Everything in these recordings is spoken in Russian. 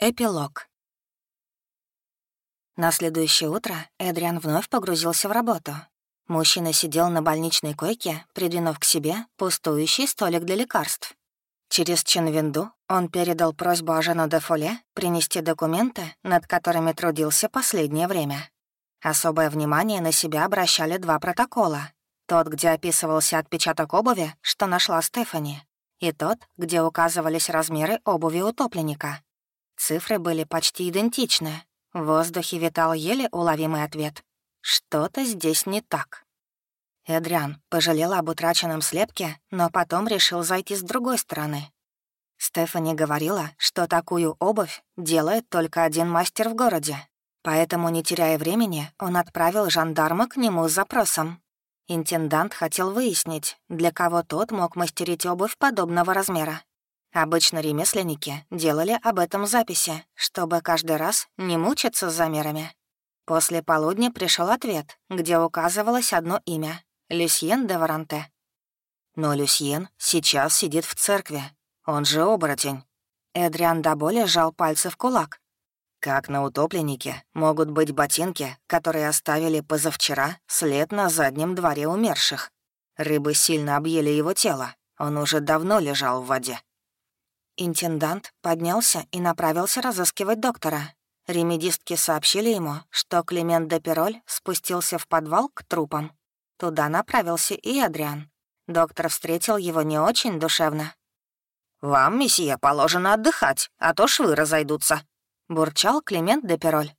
Эпилог. На следующее утро Эдриан вновь погрузился в работу. Мужчина сидел на больничной койке, придвинув к себе пустующий столик для лекарств. Через Чинвинду он передал просьбу Ажену де Фоле принести документы, над которыми трудился последнее время. Особое внимание на себя обращали два протокола. Тот, где описывался отпечаток обуви, что нашла Стефани, и тот, где указывались размеры обуви утопленника — Цифры были почти идентичны. В воздухе витал еле уловимый ответ. Что-то здесь не так. Эдриан пожалел об утраченном слепке, но потом решил зайти с другой стороны. Стефани говорила, что такую обувь делает только один мастер в городе. Поэтому, не теряя времени, он отправил жандарма к нему с запросом. Интендант хотел выяснить, для кого тот мог мастерить обувь подобного размера. Обычно ремесленники делали об этом записи, чтобы каждый раз не мучиться с замерами. После полудня пришел ответ, где указывалось одно имя — Люсьен де Варанте. Но Люсьен сейчас сидит в церкви, он же оборотень. Эдриан до боли сжал пальцы в кулак. Как на утопленнике могут быть ботинки, которые оставили позавчера след на заднем дворе умерших? Рыбы сильно объели его тело, он уже давно лежал в воде. Интендант поднялся и направился разыскивать доктора. Ремедистки сообщили ему, что Климент де Пероль спустился в подвал к трупам. Туда направился и Адриан. Доктор встретил его не очень душевно. «Вам, месье, положено отдыхать, а то швы разойдутся», — бурчал Климент де Пероль.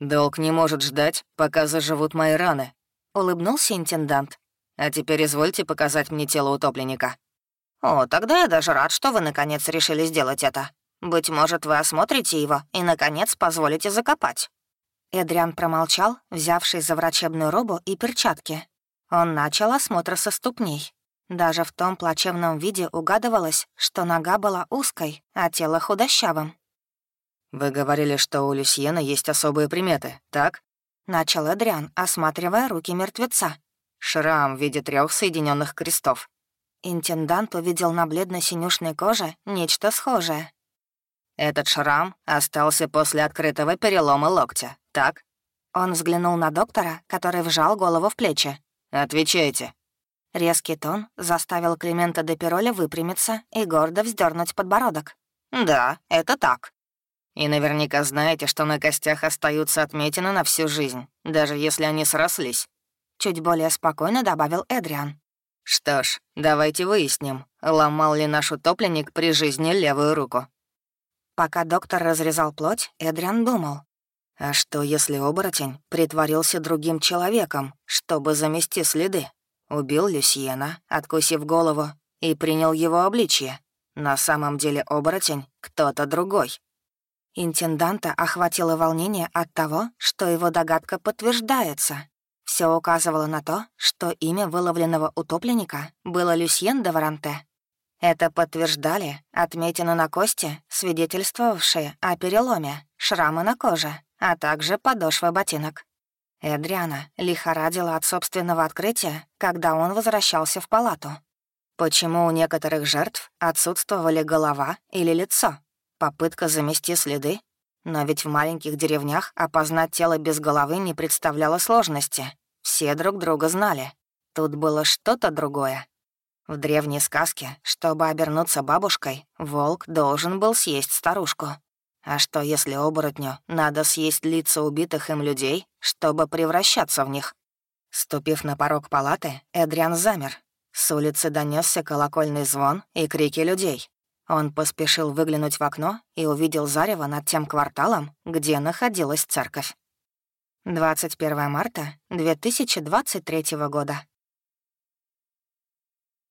«Долг не может ждать, пока заживут мои раны», — улыбнулся интендант. «А теперь извольте показать мне тело утопленника». «О, тогда я даже рад, что вы наконец решили сделать это. Быть может, вы осмотрите его и, наконец, позволите закопать». Эдриан промолчал, взявшись за врачебную робу и перчатки. Он начал осмотр со ступней. Даже в том плачевном виде угадывалось, что нога была узкой, а тело худощавым. «Вы говорили, что у Люсьена есть особые приметы, так?» Начал Эдриан, осматривая руки мертвеца. «Шрам в виде трех соединенных крестов. Интендант увидел на бледно-синюшной коже нечто схожее. «Этот шрам остался после открытого перелома локтя, так?» Он взглянул на доктора, который вжал голову в плечи. «Отвечайте». Резкий тон заставил Климента де Пироля выпрямиться и гордо вздернуть подбородок. «Да, это так». «И наверняка знаете, что на костях остаются отметины на всю жизнь, даже если они срослись». Чуть более спокойно добавил Эдриан. «Что ж, давайте выясним, ломал ли наш утопленник при жизни левую руку». Пока доктор разрезал плоть, Эдриан думал. А что, если оборотень притворился другим человеком, чтобы замести следы? Убил Люсьена, откусив голову, и принял его обличье. На самом деле оборотень — кто-то другой. Интенданта охватило волнение от того, что его догадка подтверждается. Все указывало на то, что имя выловленного утопленника было Люсьен де Варанте. Это подтверждали отметины на кости, свидетельствовавшие о переломе, шрамы на коже, а также подошвы ботинок. Эдриана лихорадила от собственного открытия, когда он возвращался в палату. Почему у некоторых жертв отсутствовали голова или лицо? Попытка замести следы? Но ведь в маленьких деревнях опознать тело без головы не представляло сложности. Все друг друга знали. Тут было что-то другое. В древней сказке, чтобы обернуться бабушкой, волк должен был съесть старушку. А что, если оборотню надо съесть лица убитых им людей, чтобы превращаться в них? Ступив на порог палаты, Эдриан замер. С улицы донесся колокольный звон и крики людей. Он поспешил выглянуть в окно и увидел зарево над тем кварталом, где находилась церковь. 21 марта 2023 года.